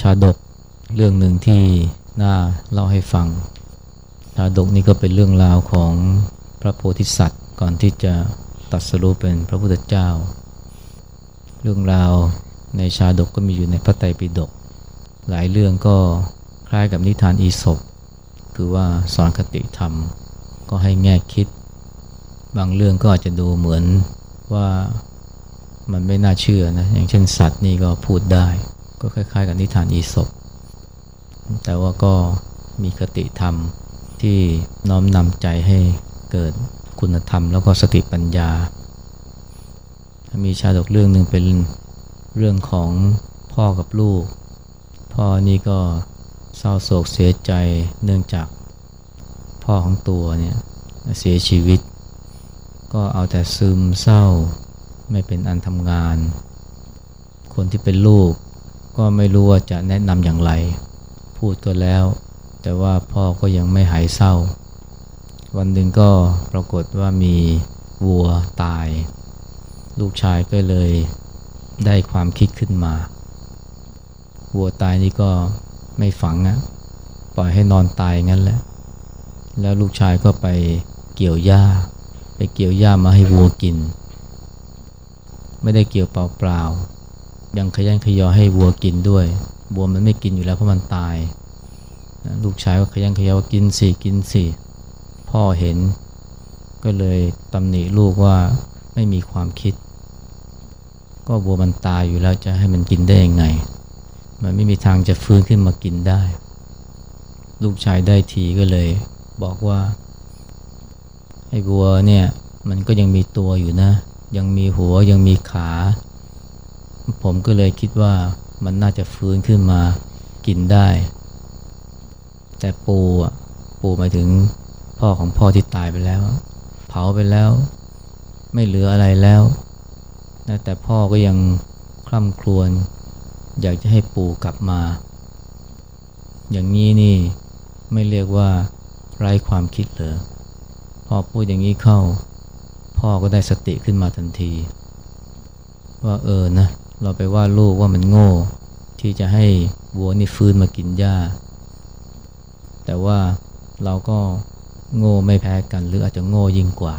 ชาดกเรื่องหนึ่งที่น่าเล่าให้ฟัง ชาดกนี่ก็เป็นเรื่องราวของพระโพธิสัตว์ก่อนที่จะตัดสรู้เป็นพระพุทธเจ้า เรื่องราวในชาดกก็มีอยู่ในพระไตรปิฎกหลายเรื่องก็คล้ายกับนิทานอีศบคือว่าสอนคติธรรม ก็ให้แง่คิด บางเรื่องก็อาจจะดูเหมือนว่ามันไม่น่าเชื่อนะ อย่างเช่นสัตว์นี่ก็พูดได้ ก็คล้าย ๆ กับนิทานอีศบแต่ว่าก็มีคติธรรมที่น้อมนำใจให้เกิดคุณธรรมแล้วก็สติปัญญา มีชาดกเรื่องหนึ่งเป็นเรื่องของพ่อกับลูก พ่อนี่ก็เศร้าโศกเสียใจเนื่องจากพ่อของตัวเนี่ยเสียชีวิต ก็เอาแต่ซึมเศร้าไม่เป็นอันทำงาน คนที่เป็นลูก ก็ไม่รู้ว่าจะแนะนำอย่างไร พูดก็แล้ว แต่ว่าพ่อก็ยังไม่หายเศร้า วันหนึ่งก็ปรากฏว่ามีวัวตาย ลูกชายก็เลยได้ความคิดขึ้นมา วัวตายนี่ก็ไม่ฝังอะปล่อยให้นอนตายงั้นแหละ แล้วลูกชายก็ไปเกี่ยวหญ้า ไปเกี่ยวหญ้ามาให้วัวกิน ไม่ได้เกี่ยวเปล่าๆ ยังขยันขยอให้วัวกินด้วยวัวมันไม่กินอยู่แล้วเพราะมันตายนะลูกชายก็ขยันขยอกินสิกินสิพ่อเห็น ก็เลยตำหนิลูกว่าไม่มีความคิด ก็วัวมันตายอยู่แล้วจะให้มันกินได้ยังไง มันไม่มีทางจะฟื้นขึ้นมากินได้ ลูกชายได้ทีก็เลย บอกว่าไอ้วัวเนี่ยมันก็ยังมีตัวอยู่นะ ยังมีหัวยังมีขา ผมก็เลยคิดว่ามันน่าจะฟื้นขึ้นมากินได้ แต่ปูอะปูหมายถึงพ่อของพ่อที่ตายไปแล้ว เผาไปแล้ว ไม่เหลืออะไรแล้วนะแต่พ่อก็ยังคล่ำครวญอยากจะให้ปู่กลับมา อย่างนี้นี่ไม่เรียกว่าไร้ความคิดเหรอพอพูดอย่างนี้เข้า พ่อก็ได้สติขึ้นมาทันที ว่าเออนะ เราไปว่าลูกว่ามันโง่ ที่จะให้วัวนี่ฟื้นมากินหญ้า แต่ว่าเราก็โง่ไม่แพ้กัน หรืออาจจะโง่ยิ่งกว่า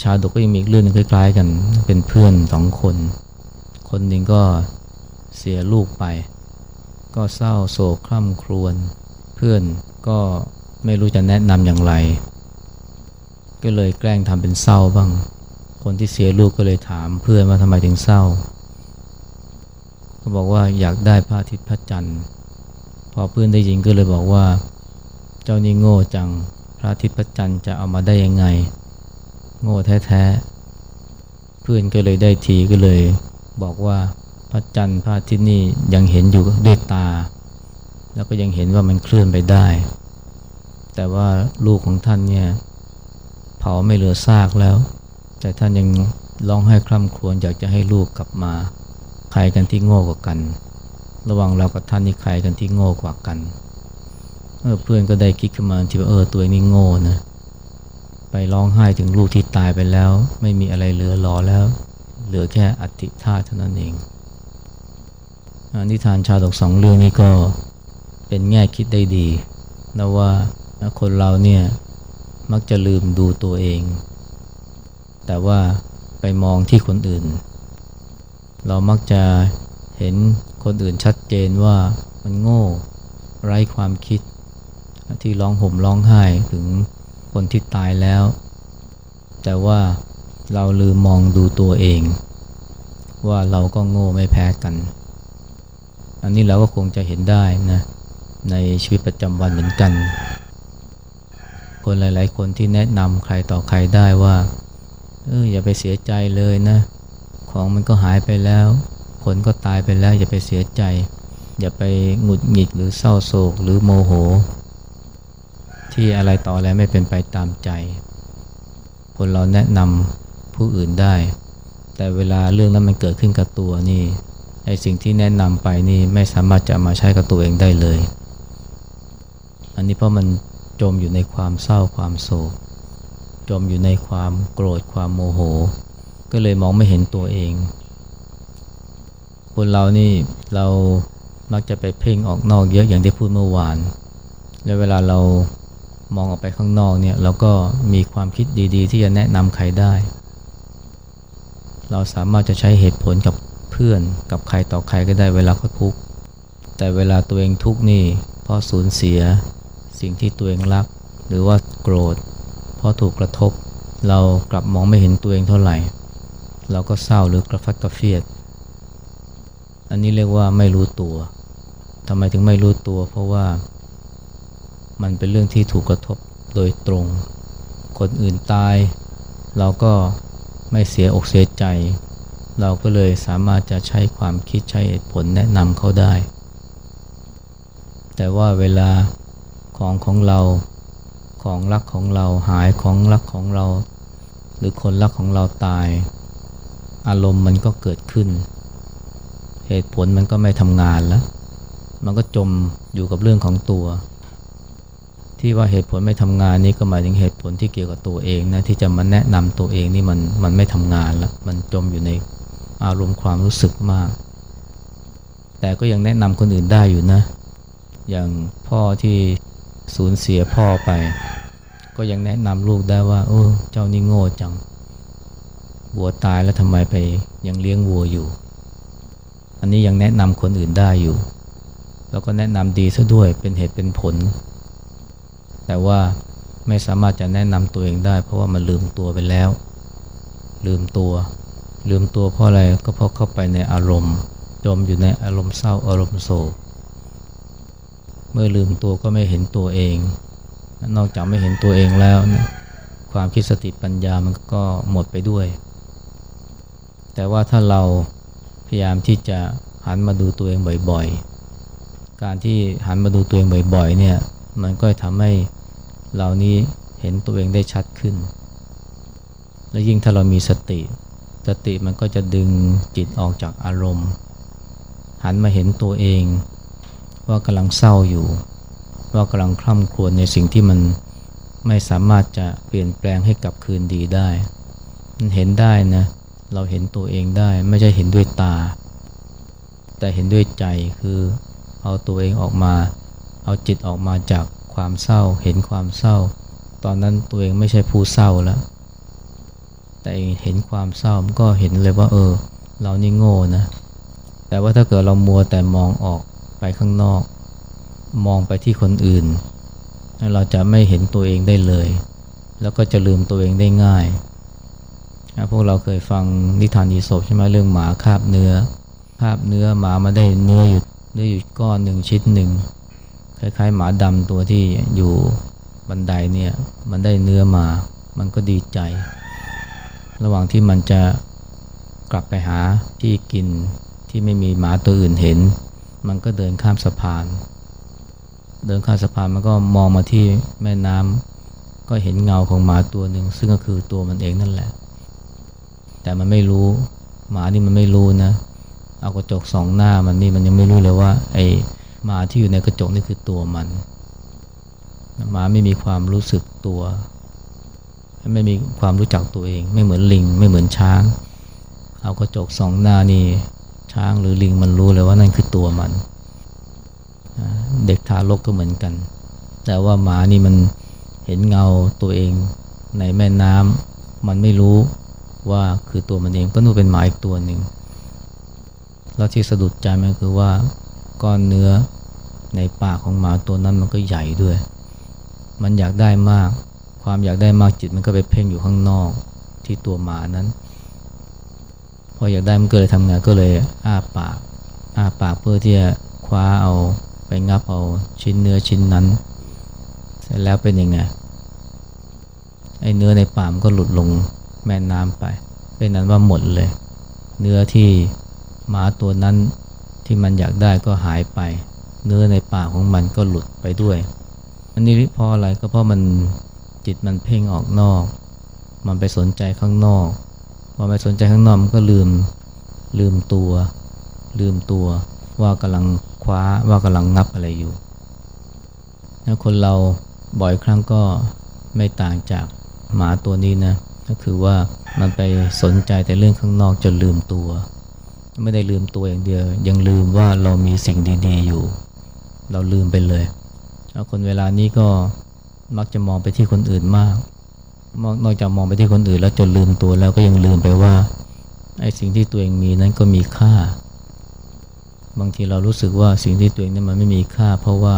ชาดกก็ยังมีเรื่องนึงคล้าย ๆ กันเป็นเพื่อนสองคน คนหนึ่งก็เสียลูกไป ก็เศร้าโศกคร่ำครวญเพื่อนก็ไม่รู้จะแนะนำอย่างไร ก็เลยแกล้งทำเป็นเศร้าบ้าง คนที่เสียลูกก็เลยถามเพื่อนว่าทำไมถึงเศร้าก็บอกว่าอยากได้พระอาทิตย์พระจันทร์ พอเพื่อนได้ยินก็เลยบอกว่า เจ้านี่โง่จังพระอาทิตย์พระจันทร์จะเอามาได้ยังไง โง่แท้ๆเพื่อนก็เลยได้ทีก็เลย บอกว่าพระจันทร์พระอาทิตย์นี่ยังเห็นอยู่ด้วยตา แล้วก็ยังเห็นว่ามันเคลื่อนไปได้ แต่ว่าลูกของท่านเนี่ยเผาไม่เหลือซากแล้ว แต่ท่านยังร้องไห้คร่ำครวญอยากจะให้ลูกกลับมา ใครกันที่โง่กว่ากัน ระหว่างเรากับท่านนี่ใครกันที่โง่กว่ากันเออเพื่อนก็ได้คิดขึ้นมาที่ว่าเออตัวเองนี่โง่นะไปร้องไห้ถึงลูกที่ตายไปแล้ว ไม่มีอะไรเหลือหลอแล้ว เหลือแค่อัฐิธาตุเท่านั้นเองนิทานชาดกสองเรื่องนี้ก็เป็นแง่คิดได้ดีนะว่าคนเราเนี่ยมักจะลืมดูตัวเอง แต่ว่าไปมองที่คนอื่น เรามักจะเห็นคนอื่นชัดเจนว่ามันโง่ ไร้ความคิด ที่ร้องห่มร้องไห้ถึงคนที่ตายแล้ว แต่ว่าเราลืมมองดูตัวเอง ว่าเราก็โง่ไม่แพ้กัน อันนี้เราก็คงจะเห็นได้นะในชีวิตประจำวันเหมือนกัน คนหลาย ๆ คนที่แนะนำใครต่อใครได้ว่า เอออย่าไปเสียใจเลยนะ ของมันก็หายไปแล้วคนก็ตายไปแล้วอย่าไปเสียใจ อย่าไปหงุดหงิดหรือเศร้าโศกหรือโมโห ที่อะไรต่ออะไรไม่เป็นไปตามใจ คนเราแนะนำผู้อื่นได้ แต่เวลาเรื่องนั้นมันเกิดขึ้นกับตัวนี่ไอสิ่งที่แนะนำไปนี่ไม่สามารถจะมาใช้กับตัวเองได้เลย อันนี้เพราะมันจมอยู่ในความเศร้าความโศก จมอยู่ในความโกรธความโมโห ก็เลยมองไม่เห็นตัวเอง คนเรานี่เรามักจะไปเพ่งออกนอกเยอะอย่างที่พูดเมื่อวาน แล้วเวลาเรามองออกไปข้างนอกเนี่ยเราก็มีความคิดดีๆ ที่จะแนะนำใครได้ เราสามารถจะใช้เหตุผลกับเพื่อนกับใครต่อใครก็ได้เวลาเขาทุกข์ แต่เวลาตัวเองทุกข์นี่เพราะสูญเสียสิ่งที่ตัวเองรัก หรือว่าโกรธ พราะถูกกระทบ เรากลับมองไม่เห็นตัวเองเท่าไหร่ เราก็เศร้าหรือกระฟัดกระเฟียด อันนี้เรียกว่าไม่รู้ตัวทำไมถึงไม่รู้ตัว เพราะว่ามันเป็นเรื่องที่ถูกกระทบโดยตรง คนอื่นตาย เราก็ไม่เสียอกเสียใจ เราก็เลยสามารถจะใช้ความคิดใช้เหตุผลแนะนำเขาได้ แต่ว่าเวลาของของเรา ของรักของเราหายของรักของเรา หรือคนรักของเราตาย อารมณ์มันก็เกิดขึ้น เหตุผลมันก็ไม่ทำงานแล้ว มันก็จมอยู่กับเรื่องของตัว ที่ว่าเหตุผลไม่ทำงานนี้ก็หมายถึงเหตุผลที่เกี่ยวกับตัวเองนะที่จะมาแนะนำตัวเองนี่มันมันไม่ทำงานแล้ว มันจมอยู่ในอารมณ์ความรู้สึกมาก แต่ก็ยังแนะนำคนอื่นได้อยู่นะ อย่างพ่อที่ สูญเสียพ่อไป ก็ยังแนะนำลูกได้ว่าเออเจ้านี่โง่จังวัวตายแล้วทำไมไปยังเลี้ยงวัวอยู่ อันนี้ยังแนะนำคนอื่นได้อยู่ แล้วก็แนะนำดีซะด้วยเป็นเหตุเป็นผล แต่ว่าไม่สามารถจะแนะนำตัวเองได้ เพราะว่ามันลืมตัวไปแล้ว ลืมตัว ลืมตัวเพราะอะไรก็เพราะเข้าไปในอารมณ์ จมอยู่ในอารมณ์เศร้าอารมณ์โศก เมื่อลืมตัวก็ไม่เห็นตัวเอง นอกจากไม่เห็นตัวเองแล้วนะความคิดสติปัญญามันก็หมดไปด้วย แต่ว่าถ้าเราพยายามที่จะหันมาดูตัวเองบ่อยๆ การที่หันมาดูตัวเองบ่อยๆเนี่ยมันก็ทำให้เรานี้เห็นตัวเองได้ชัดขึ้น และยิ่งถ้าเรามีสติ สติมันก็จะดึงจิตออกจากอารมณ์ หันมาเห็นตัวเอง ว่ากำลังเศร้าอยู่ ว่ากำลังคล่ำครวญในสิ่งที่มันไม่สามารถจะเปลี่ยนแปลงให้กลับคืนดีได้ มันเห็นได้นะ เราเห็นตัวเองได้ไม่ใช่เห็นด้วยตา แต่เห็นด้วยใจคือเอาตัวเองออกมา เอาจิตออกมาจากความเศร้า เห็นความเศร้า ตอนนั้นตัวเองไม่ใช่ผู้เศร้าแล้ว แต่เห็นความเศร้ามันก็เห็นเลยว่า เออ เรานี่โง่นะ แต่ว่าถ้าเกิดเรามัวแต่มองออก ไปข้างนอก มองไปที่คนอื่น เราจะไม่เห็นตัวเองได้เลย แล้วก็จะลืมตัวเองได้ง่ายพวกเราเคยฟังนิทานอีสบใช่ไหมเรื่องหมาคาบเนื้อคาบเนื้อหมามาได้เนื้ออยู่เนื้ออยู่ก้อนหนึ่งชิ้นหนึ่งคล้ายๆ หมาดำตัวที่อยู่บันไดเนี่ยมันได้เนื้อมา มันก็ดีใจ ระหว่างที่มันจะกลับไปหาที่กินที่ไม่มีหมาตัวอื่นเห็น มันก็เดินข้ามสะพาน เดินข้ามสะพานมันก็มองมาที่แม่น้ำก็เห็นเงาของหมาตัวหนึ่งซึ่งก็คือตัวมันเองนั่นแหละ แต่มันไม่รู้ หมานี่มันไม่รู้นะ เอากระจกสองหน้ามันนี่มันยังไม่รู้เลยว่าไอ้หมาที่อยู่ในกระจกนี่คือตัวมัน หมาไม่มีความรู้สึกตัว ไม่มีความรู้จักตัวเอง ไม่เหมือนลิง ไม่เหมือนช้าง เอากระจกสองหน้านี่ ช้างหรือลิงมันรู้เลยว่านั่นคือตัวมัน เด็กทารกก็เหมือนกัน แต่ว่าหมานี่มันเห็นเงาตัวเองในแม่น้ำมันไม่รู้ว่าคือตัวมันเองก็นู่นเป็นหมาอีกตัวหนึ่งแล้วที่สะดุดใจมันคือว่าก้อนเนื้อในปากของหมาตัวนั้นมันก็ใหญ่ด้วย มันอยากได้มาก ความอยากได้มากจิตมันก็ไปเพ่งอยู่ข้างนอกที่ตัวหมานั้น พออยากได้มันก็เลยทำงานก็เลยอ้าปากอ้าปากเพื่อที่จะคว้าเอาไปงับเอาชิ้นเนื้อชิ้นนั้น เสร็จแล้วเป็นยังไงไอ้เนื้อในปามันก็หลุดลงแม่น้ำไป เป็นนั้นว่าหมดเลย เนื้อที่หมาตัวนั้นที่มันอยากได้ก็หายไป เนื้อในปากของมันก็หลุดไปด้วย อันนี้เพราะอะไรก็เพราะมันจิตมันเพ่งออกนอก มันไปสนใจข้างนอก อไปสนใจข้างนอกมันก็ลืมลืมตัว ลืมตัว ว่ากำลังคว้าว่ากำลังงับอะไรอยู่้คนเราบ่อยครั้งก็ไม่ต่างจากหมาตัวนี้นะก็คือว่ามันไปสนใจแต่เรื่องข้างนอกจนลืมตัว ไม่ได้ลืมตัวอย่างเดียว ยังลืมว่าเรามีสิ่งดีๆอยู่ เราลืมไปเลยแล้วคนเวลานี้ก็มักจะมองไปที่คนอื่นมาก นอกจากมองไปที่คนอื่นแล้วจนลืมตัวแล้วก็ยังลืมไปว่าไอ้สิ่งที่ตัวเองมีนั้นก็มีค่า บางทีเรารู้สึกว่าสิ่งที่ตัวเองนั้นมันไม่มีค่า เพราะว่า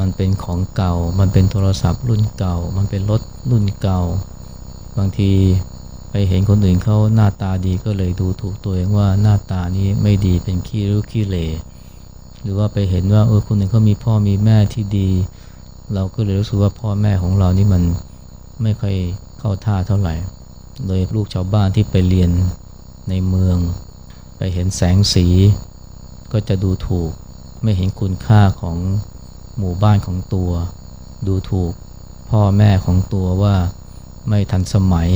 มันเป็นของเก่า มันเป็นโทรศัพท์รุ่นเก่า มันเป็นรถรุ่นเก่า บางทีไปเห็นคนอื่นเขาหน้าตาดีก็เลยดูถูกตัวเองว่าหน้าตานี้ไม่ดีเป็นขี้รุขี้เหร่หรือว่าไปเห็นว่าเออคนอื่นเขามีพ่อมีแม่ที่ดี เราก็เลยรู้สึกว่าพ่อแม่ของเรานี่มัน ไม่ค่อยเข้าท่าเท่าไหร่ โดยลูกชาวบ้านที่ไปเรียนในเมือง ไปเห็นแสงสี ก็จะดูถูก ไม่เห็นคุณค่าของหมู่บ้านของตัว ดูถูกพ่อแม่ของตัวว่าไม่ทันสมัย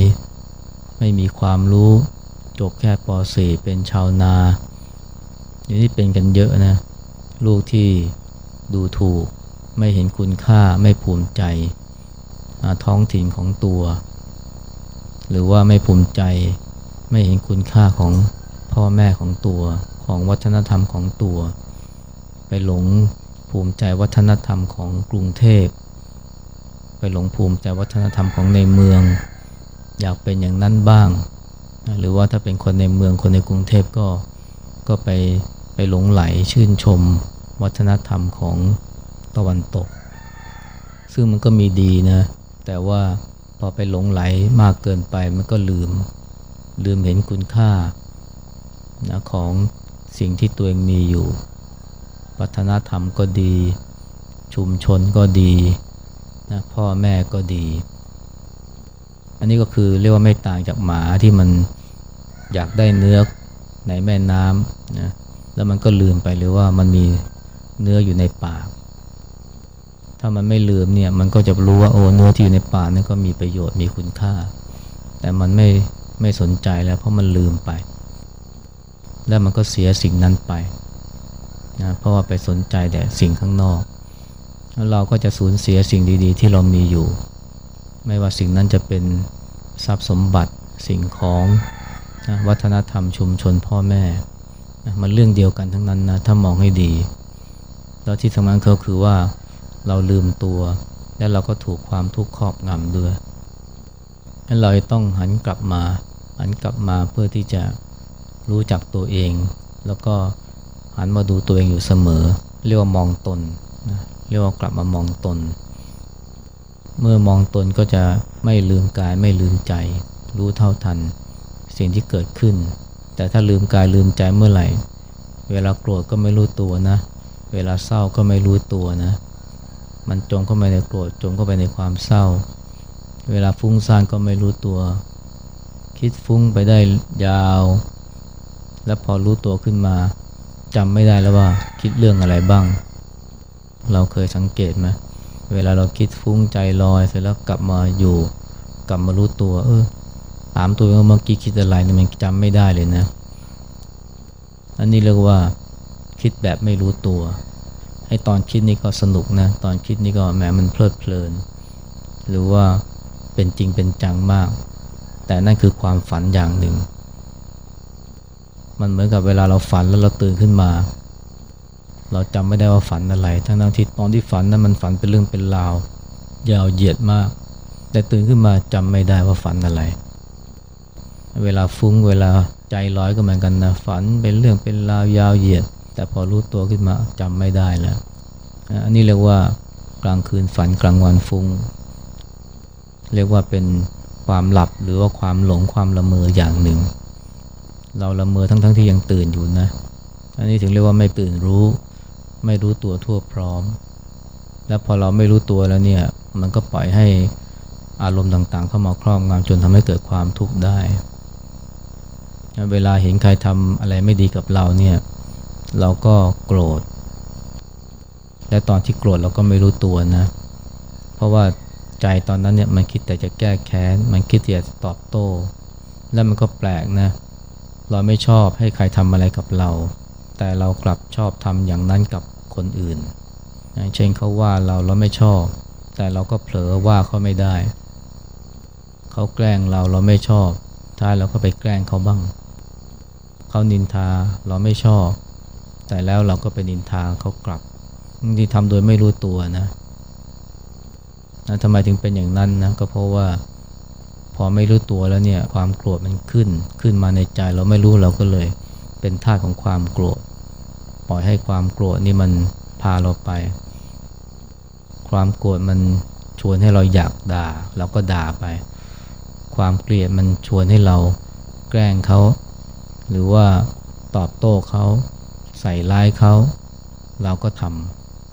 ไม่มีความรู้จบแค่ป .4 เป็นชาวนาอย่างนี้เป็นกันเยอะนะ ลูกที่ดูถูก ไม่เห็นคุณค่าไม่ภูมิใจ ท้องถิ่นของตัว หรือว่าไม่ภูมิใจไม่เห็นคุณค่าของพ่อแม่ของตัวของวัฒนธรรมของตัว ไปหลงภูมิใจวัฒนธรรมของกรุงเทพ ไปหลงภูมิใจวัฒนธรรมของในเมือง อยากเป็นอย่างนั้นบ้าง หรือว่าถ้าเป็นคนในเมืองคนในกรุงเทพก็ก็ไปไปหลงไหลชื่นชม วัฒนธรรมของตะวันตก ซึ่งมันก็มีดีนะ แต่ว่าพอไปหลงไหลมากเกินไปมันก็ลืม ลืมเห็นคุณค่านะของสิ่งที่ตัวเองมีอยู่วัฒนธรรมก็ดี ชุมชนก็ดีนะพ่อแม่ก็ดี อันนี้ก็คือเรียกว่าไม่ต่างจากหมาที่มันอยากได้เนื้อในแม่น้ำนะแล้วมันก็ลืมไปหรือว่ามันมีเนื้ออยู่ในปาก ถ้ามันไม่ลืมเนี่ยมันก็จะรู้ว่าโอ้เนื้อที่อยู่ในป่านั่นก็มีประโยชน์มีคุณค่า แต่มันไม่ไม่สนใจแล้วเพราะมันลืมไป แล้วมันก็เสียสิ่งนั้นไปนะเพราะว่าไปสนใจแต่สิ่งข้างนอก แล้วเราก็จะสูญเสียสิ่งดีๆ ที่เรามีอยู่ ไม่ว่าสิ่งนั้นจะเป็นทรัพย์สมบัติสิ่งของนะวัฒนธรรมชุมชนพ่อแม่นะมันเรื่องเดียวกันทั้งนั้นนะถ้ามองให้ดี แล้วที่สำคัญก็คือว่า เราลืมตัว และเราก็ถูกความทุกข์ครอบงำด้วยนั้นเราต้องหันกลับมา หันกลับมาเพื่อที่จะรู้จักตัวเอง แล้วก็หันมาดูตัวเองอยู่เสมอ เรียกว่ามองตนนะเรียกว่ากลับมามองตน เมื่อมองตนก็จะไม่ลืมกายไม่ลืมใจ รู้เท่าทัน สิ่งที่เกิดขึ้น แต่ถ้าลืมกายลืมใจเมื่อไหร่ เวลาโกรธก็ไม่รู้ตัวนะ เวลาเศร้าก็ไม่รู้ตัวนะ มันจมเข้าไปในโกรธจมเข้าไปในความเศร้า เวลาฟุ้งซ่านก็ไม่รู้ตัว คิดฟุ้งไปได้ยาว แล้วพอรู้ตัวขึ้นมาจำไม่ได้แล้วว่าคิดเรื่องอะไรบ้าง เราเคยสังเกตไหมเวลาเราคิดฟุ้งใจลอยเสร็จแล้วกลับมาอยู่ กลับมารู้ตัว เออถามตัวเองว่าเมื่อกี้คิดอะไรเนี่ยมันจำไม่ได้เลยนะ อันนี้เรียกว่าคิดแบบไม่รู้ตัว ไอ้ตอนคิดนี่ก็สนุกนะ ตอนคิดนี่ก็แหมมันเพลิดเพลิน หรือว่าเป็นจริงเป็นจังมาก แต่นั่นคือความฝันอย่างหนึ่ง มันเหมือนกับเวลาเราฝันแล้วเราตื่นขึ้นมา เราจำไม่ได้ว่าฝันอะไร ทั้งนั้นที่ตอนที่ฝันนั้นมันฝันเป็นเรื่องเป็นราวยาวเหยียดมาก แต่ตื่นขึ้นมาจำไม่ได้ว่าฝันอะไร เวลาฟุ้งเวลาใจลอยก็เหมือนกันนะฝันเป็นเรื่องเป็นราวยาวเหยียด แต่พอรู้ตัวขึ้นมาจำไม่ได้แล้ว อันนี้เรียกว่ากลางคืนฝันกลางวันฟุง้ง เรียกว่าเป็นความหลับหรือว่าความหลงความละเมออย่างหนึ่ง เราละเมอทั้งๆทที่ยังตื่นอยู่นะ อันนี้ถึงเรียกว่าไม่ตื่นรู้ ไม่รู้ตัวทั่วพร้อม แล้วพอเราไม่รู้ตัวแล้วเนี่ย มันก็ปล่อยให้อารมณ์ต่างๆ เข้ามาครอบงำจนทำให้เกิดความทุกข์ได้ เวลาเห็นใครทำอะไรไม่ดีกับเราเนี่ย เราก็โกรธ และตอนที่โกรธเราก็ไม่รู้ตัวนะ เพราะว่าใจตอนนั้นเนี่ยมันคิดแต่จะแก้แค้น มันคิดแต่จะตอบโต้ แล้วมันก็แปลกนะ เราไม่ชอบให้ใครทำอะไรกับเรา แต่เรากลับชอบทำอย่างนั้นกับคนอื่น เช่นเขาว่าเราเราไม่ชอบ แต่เราก็เผลอว่าเขาไม่ได้ เขาแกล้งเราเราไม่ชอบท้ายเราก็ไปแกล้งเขาบ้าง เขานินทาเราไม่ชอบ แต่แล้วเราก็ไปนินทาเขากลับบางทีทำโดยไม่รู้ตัวนะนะทำไมถึงเป็นอย่างนั้นนะก็เพราะว่าพอไม่รู้ตัวแล้วเนี่ยความโกรธมันขึ้นขึ้นมาในใจเราไม่รู้เราก็เลย เป็นท่าของความโกรธปล่อยให้ความโกรธนี่มันพาเราไป ความโกรธมันชวนให้เราอยากด่า เราก็ด่าไป ความเกลียดมันชวนให้เราแกล้งเขา หรือว่าตอบโต้เขา ใส่ร้ายเขาเราก็ท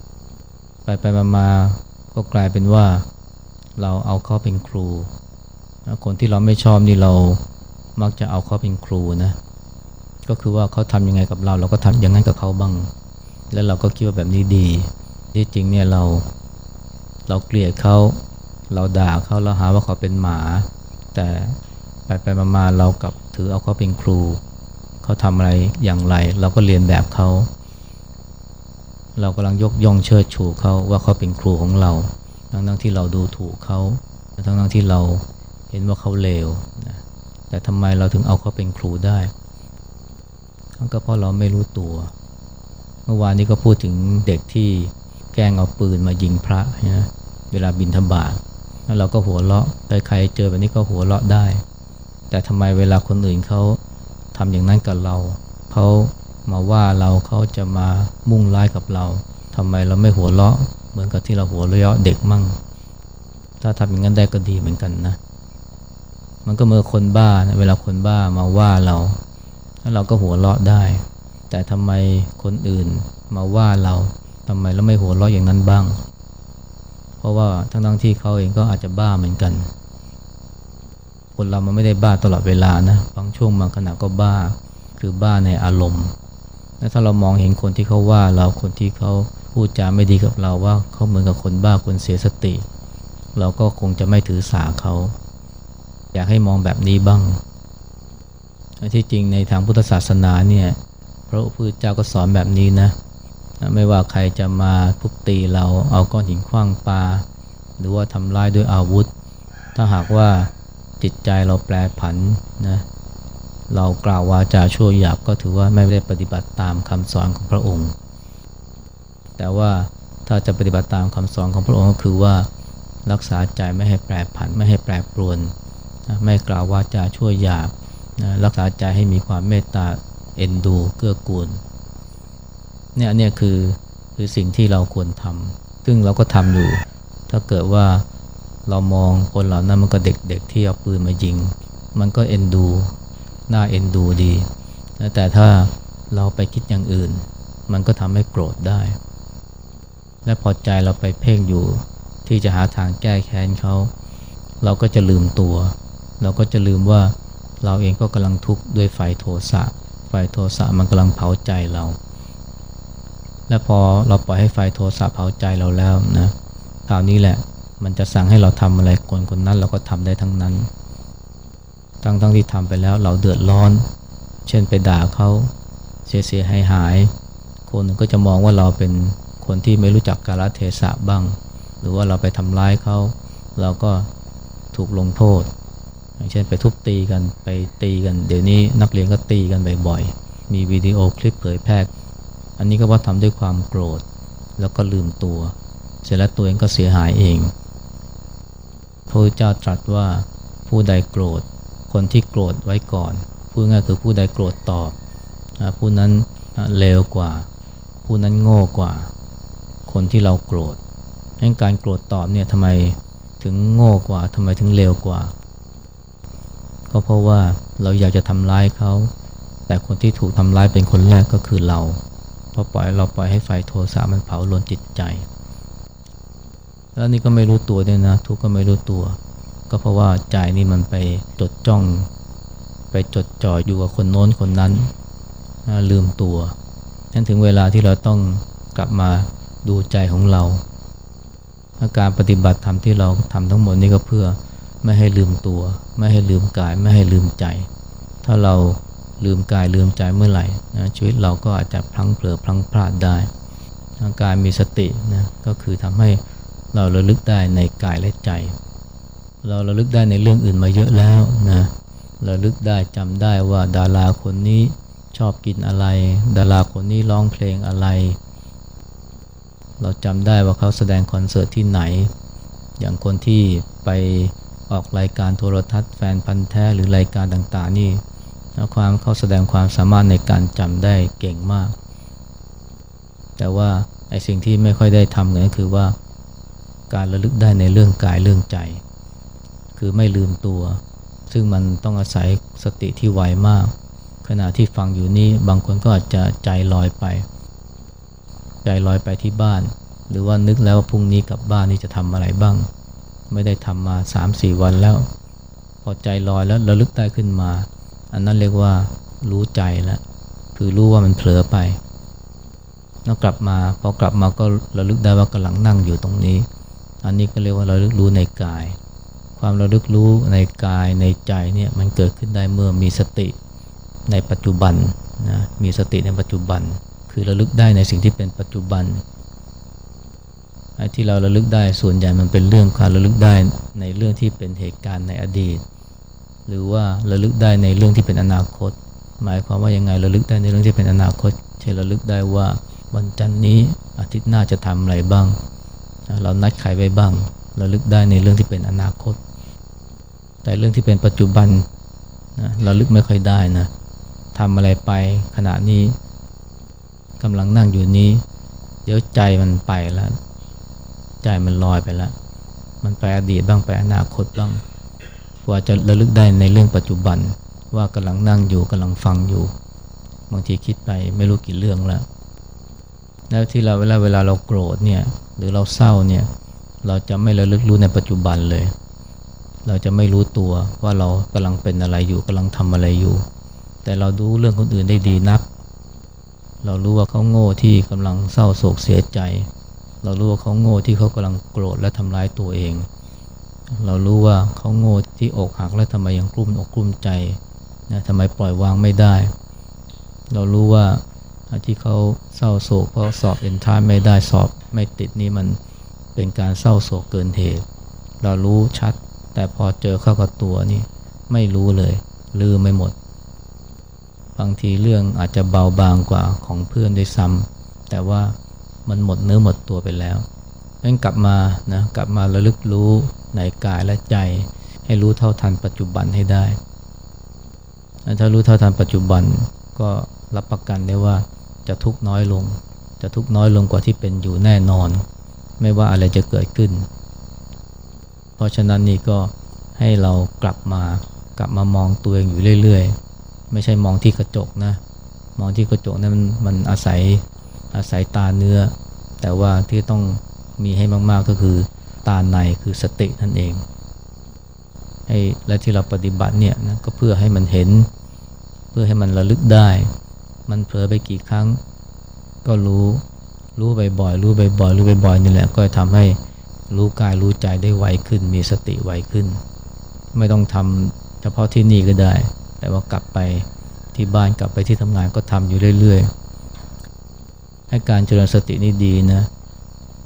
ำไปไปมาก็กลายเป็นว่าเราเอาเขาเป็นครูคนที่เราไม่ชอบนี่เรามักจะเอาเขาเป็นครูนะก็คือว่าเขาทำยังไงกับเรา เราก็ทำอย่างนั้นกับเขาบ้าง แล้วเราก็คิดว่าแบบนี้ดี ที่จริงเนี่ยเราเราเกลียดเขาเราด่าเขาเราหาว่าเขาเป็นหมา แต่ไปไปมาเรากับถือเอาเขาเป็นครูเขาทำอะไรอย่างไร เราก็เรียนแบบเขา เรากำลังยกย่องเชิดชูเขาว่าเขาเป็นครูของเรา ทั้งทั้งที่เราดูถูกเขาทั้งทั้งที่เราเห็นว่าเขาเลวนะแต่ทำไมเราถึงเอาเขาเป็นครูได้ก็เพราะเราไม่รู้ตัว เมื่อวานนี้ก็พูดถึงเด็กที่แกล้งเอาปืนมายิงพระนะเวลาบินธบาตแล้วเราก็หัวเราะใครๆเจอแบบนี้ก็หัวเราะได้ แต่ทำไมเวลาคนอื่นเขา ทำอย่างนั้นกับเรา เขามาว่าเราเขาจะมามุ่งร้ายกับเราทำไมเราไม่หัวเราะเหมือนกับที่เราหัวเราะเด็กมั่ง ถ้าทำอย่างนั้นได้ก็ดีเหมือนกันนะ มันก็เมื่อคนบ้านะเวลาคนบ้ามาว่าเราแล้วเราก็หัวเราะได้ แต่ทำไมคนอื่นมาว่าเราทำไมเราไม่หัวเราะอย่างนั้นบ้าง เพราะว่าทั้งทั้งที่เขาเองก็อาจจะบ้าเหมือนกัน คนเรามันไม่ได้บ้าตลอดเวลานะบางช่วงบางขณะก็บ้าคือบ้าในอารมณ์และถ้าเรามองเห็นคนที่เขาว่าเราคนที่เขาพูดจาไม่ดีกับเราว่าเขาเหมือนกับคนบ้าคนเสียสติ เราก็คงจะไม่ถือสาเขา อยากให้มองแบบนี้บ้างที่จริงในทางพุทธศาสนาเนี่ยพระพุทธเจ้าก็สอนแบบนี้นะ ไม่ว่าใครจะมาทุบตีเราเอาก้อนหินคว้างปา หรือว่าทำร้ายด้วยอาวุธ ถ้าหากว่า จิตใจเราแปรผันนะเรากล่าววาจาชั่วหยาบก็ถือว่าไม่ได้ปฏิบัติตามคำสอนของพระองค์ แต่ว่าถ้าจะปฏิบัติตามคำสอนของพระองค์ก็คือว่ารักษาใจไม่ให้แปรผันไม่ให้แปรปรวนไม่กล่าววาจาชั่วหยาบนะรักษาใจให้มีความเมตตาเอ็นดูเกื้อกูลเนี่ยเนี่ยคือคือสิ่งที่เราควรทำซึ่งเราก็ทำอยู่ ถ้าเกิดว่า เรามองคนเหล่านั้นมันก็เด็กๆที่เอาปืนมายิง มันก็เอ็นดูน่าเอ็นดูดีแต่ถ้าเราไปคิดอย่างอื่น มันก็ทำให้โกรธได้ และพอใจเราไปเพ่งอยู่ ที่จะหาทางแก้แค้นเขา เราก็จะลืมตัว เราก็จะลืมว่าเราเองก็กำลังทุกข์ด้วยไฟโทสะ ไฟโทสะมันกำลังเผาใจเรา และพอเราปล่อยให้ไฟโทสะเผาใจเราแล้วนะคราวนี้แหละ มันจะสั่งให้เราทำอะไรคนคนนั้นเราก็ทำได้ทั้งนั้น ทั้งทั้งที่ทำไปแล้วเราเดือดร้อน เช่นไปด่าเขาเสียเสียหายหาย คนก็จะมองว่าเราเป็นคนที่ไม่รู้จักกาลเทศะบ้าง หรือว่าเราไปทำร้ายเขา เราก็ถูกลงโทษ อย่างเช่นไปทุบตีกันไปตีกัน เดี๋ยวนี้นักเรียนก็ตีกันบ่อยๆ มีวิดีโอคลิปเผยแพร่ อันนี้ก็ว่าทำด้วยความโกรธ แล้วก็ลืมตัว เสร็จแล้วตัวเองก็เสียหายเอง พระเจ้าตรัสว่าผู้ใดโกรธ คนที่โกรธไว้ก่อนพูดง่ายคือผู้ใดโกรธตอบผู้นั้นเลวกว่า ผู้นั้นโง่กว่า คนที่เราโกรธงั้การโกรธตอบเนี่ยทำไมถึงโง่กว่าทำไมถึงเลวกว่า ก็เพราะว่าเราอยากจะทำร้ายเขา แต่คนที่ถูกทำร้ายเป็นคนแรกก็คือเรา เพราะปล่อยเราปล่อยให้ไฟโทสะมันเผาลนจิตใจ แล้วนี่ก็ไม่รู้ตัวด้วยนะ ทุกก็ไม่รู้ตัว ก็เพราะว่าใจนี่มันไปจดจ้อง ไปจดจ่ออยู่กับคนโน้นคนนั้นลืมตัวนั่นถึงเวลาที่เราต้องกลับมาดูใจของเราาการปฏิบัติธรรมที่เราทำทั้งหมดนี่ก็เพื่อไม่ให้ลืมตัว ไม่ให้ลืมกาย ไม่ให้ลืมใจ ถ้าเราลืมกายลืมใจเมื่อไหร่นะชีวิตเราก็อาจจะพลั้งเผลอพลั้งพลาดได้ การมีสตินะก็คือทำให้ เราระลึกได้ในกายและใจ เราระลึกได้ในเรื่องอื่นมาเยอะแล้วนะระลึกได้จำได้ว่าดาราคนนี้ชอบกินอะไร ดาราคนนี้ร้องเพลงอะไร เราจำได้ว่าเขาแสดงคอนเสิร์ตที่ไหน อย่างคนที่ไปออกรายการโทรทัศน์แฟนพันธ์แท้หรือรายการต่างๆนี่ความเขาแสดงความสามารถในการจำได้เก่งมาก แต่ว่าไอ้สิ่งที่ไม่ค่อยได้ทำกันก็คือว่า การระลึกได้ในเรื่องกายเรื่องใจ คือไม่ลืมตัว ซึ่งมันต้องอาศัยสติที่ไวมาก ขณะที่ฟังอยู่นี้บางคนก็อาจจะใจลอยไป ใจลอยไปที่บ้าน หรือว่านึกแล้วว่าพรุ่งนี้กลับบ้านนี่จะทำอะไรบ้าง ไม่ได้ทำมา 3-4 วันแล้ว พอใจลอยแล้วระลึกได้ขึ้นมา อันนั้นเรียกว่ารู้ใจแล้วคือรู้ว่ามันเผลอไปแล้วกลับมาพอกลับมาก็ระลึกได้ว่ากำลังนั่งอยู่ตรงนี้ อันนี้ก็เรียกว่าเราลึกรู้ในกาย ความระลึกรู้ในกายในใจเนี่ยมันเกิดขึ้นได้เมื่อมีสติในปัจจุบันนะมีสติในปัจจุบัน คือระลึกได้ในสิ่งที่เป็นปัจจุบันไอ้ที่เราระลึกได้ส่วนใหญ่มันเป็นเรื่องการระลึกได้ในเรื่องที่เป็นเหตุการณ์ในอดีต หรือว่าระลึกได้ในเรื่องที่เป็นอนาคต หมายความว่ายังไงระลึกได้ในเรื่องที่เป็นอนาคต เช่นระลึกได้ว่าวันจันนี้อาทิตย์หน้าจะทำอะไรบ้าง เรานัดใครไว้บ้างเราลึกได้ในเรื่องที่เป็นอนาคต แต่เรื่องที่เป็นปัจจุบันนะเราลึกไม่ค่อยได้นะทำอะไรไปขณะนี้กำลังนั่งอยู่นี้ เดี๋ยวใจมันไปแล้ว ใจมันลอยไปแล้ว มันไปอดีตบ้างไปอนาคตบ้างกว่าจะระลึกได้ในเรื่องปัจจุบันว่ากำลังนั่งอยู่กำลังฟังอยู่ บางทีคิดไปไม่รู้กี่เรื่องแล้ว แล้วที่เราเวลาเวลาเราโกรธเนี่ยหรือเราเศร้าเนี่ยเราจะไม่ระลึกรู้ในปัจจุบันเลย เราจะไม่รู้ตัวว่าเรากำลังเป็นอะไรอยู่กำลังทำอะไรอยู่ แต่เราดูเรื่องคนอื่นได้ดีนัก เรารู้ว่าเขาโง่ที่กำลังเศร้าโศกเสียใจ เรารู้ว่าเขาโง่ที่เขากำลังโกรธและทำร้ายตัวเอง เรารู้ว่าเขาโง่ที่อกหักและทำไมยังกลุ้มอกกลุ้มใจนะทำไมปล่อยวางไม่ได้ เรารู้ว่า ที่เขาเศร้าโศกเพราะสอบเอ็นทายไม่ได้สอบไม่ติดนี่มันเป็นการเศร้าโศกเกินเหตุ เรารู้ชัด แต่พอเจอเข้ากับตัวนี่ไม่รู้เลย ลืมไม่หมด บางทีเรื่องอาจจะเบาบางกว่าของเพื่อนด้วยซ้ำแต่ว่ามันหมดเนื้อหมดตัวไปแล้วงั้นกลับมานะกลับมาระลึกรู้ในกายและใจ ให้รู้เท่าทันปัจจุบันให้ได้ ถ้ารู้เท่าทันปัจจุบันก็รับประกันได้ว่า จะทุกน้อยลง จะทุกน้อยลงกว่าที่เป็นอยู่แน่นอน ไม่ว่าอะไรจะเกิดขึ้น เพราะฉะนั้นนี่ก็ให้เรากลับมากลับมามองตัวเองอยู่เรื่อยๆ ไม่ใช่มองที่กระจกนะ มองที่กระจกนั้นมันอาศัยอาศัยตาเนื้อ แต่ว่าที่ต้องมีให้มากๆก็คือตาในคือสตินั่นเองให้และที่เราปฏิบัติเนี่ยนะก็เพื่อให้มันเห็น เพื่อให้มันระลึกได้ มันเผลอไปกี่ครั้ง ก็รู้ รู้บ่อยๆรู้บ่อยๆรู้บ่อยๆนี่แหละก็ทำให้รู้กายรู้ใจได้ไวขึ้น มีสติไวขึ้น ไม่ต้องทำเฉพาะที่นี่ก็ได้ แต่ว่ากลับไปที่บ้านกลับไปที่ทำงานก็ทำอยู่เรื่อยๆ ให้การเจริญสตินี่ดีนะ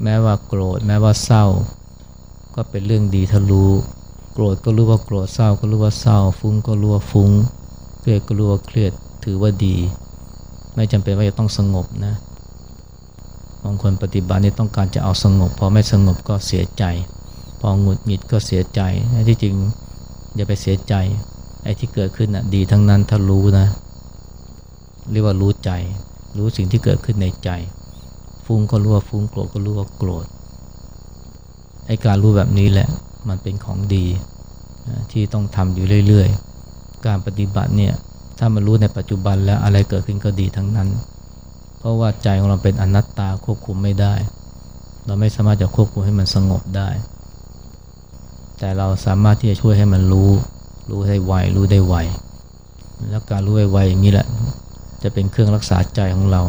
แม้ว่าโกรธ แม้ว่าเศร้า ก็เป็นเรื่องดีถ้ารู้ โกรธก็รู้ว่าโกรธ เศร้าก็รู้ว่าเศร้า ฟุ้งก็รู้ว่าฟุ้ง เครียดก็รู้ว่าเครียด ถือว่าดี ไม่จำเป็นว่าจะต้องสงบนะบางคนปฏิบัตินี่ต้องการจะเอาสงบ พอไม่สงบก็เสียใจ พอหงุดหงิดก็เสียใจที่จริงอย่าไปเสียใจไอ้ที่เกิดขึ้นน่ะดีทั้งนั้นถ้ารู้นะ เรียกว่ารู้ใจ รู้สิ่งที่เกิดขึ้นในใจ ฟุ้งก็รู้ว่าฟุ้งโกรธก็รู้ว่าโกรธไอ้การรู้แบบนี้แหละมันเป็นของดีที่ต้องทำอยู่เรื่อยๆ การปฏิบัติเนี่ย ถ้ามันรู้ในปัจจุบันแล้วอะไรเกิดขึ้นก็ดีทั้งนั้น เพราะว่าใจของเราเป็นอนัตตาควบคุมไม่ได้ เราไม่สามารถจะควบคุมให้มันสงบได้ แต่เราสามารถที่จะช่วยให้มันรู้ รู้ให้ไวรู้ได้ไวแล้วการรู้ไวๆอย่างนี้แหละ จะเป็นเครื่องรักษาใจของเรา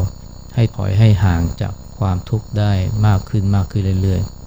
ให้ถอยให้ห่างจากความทุกข์ได้มากขึ้นมากขึ้นเรื่อยๆ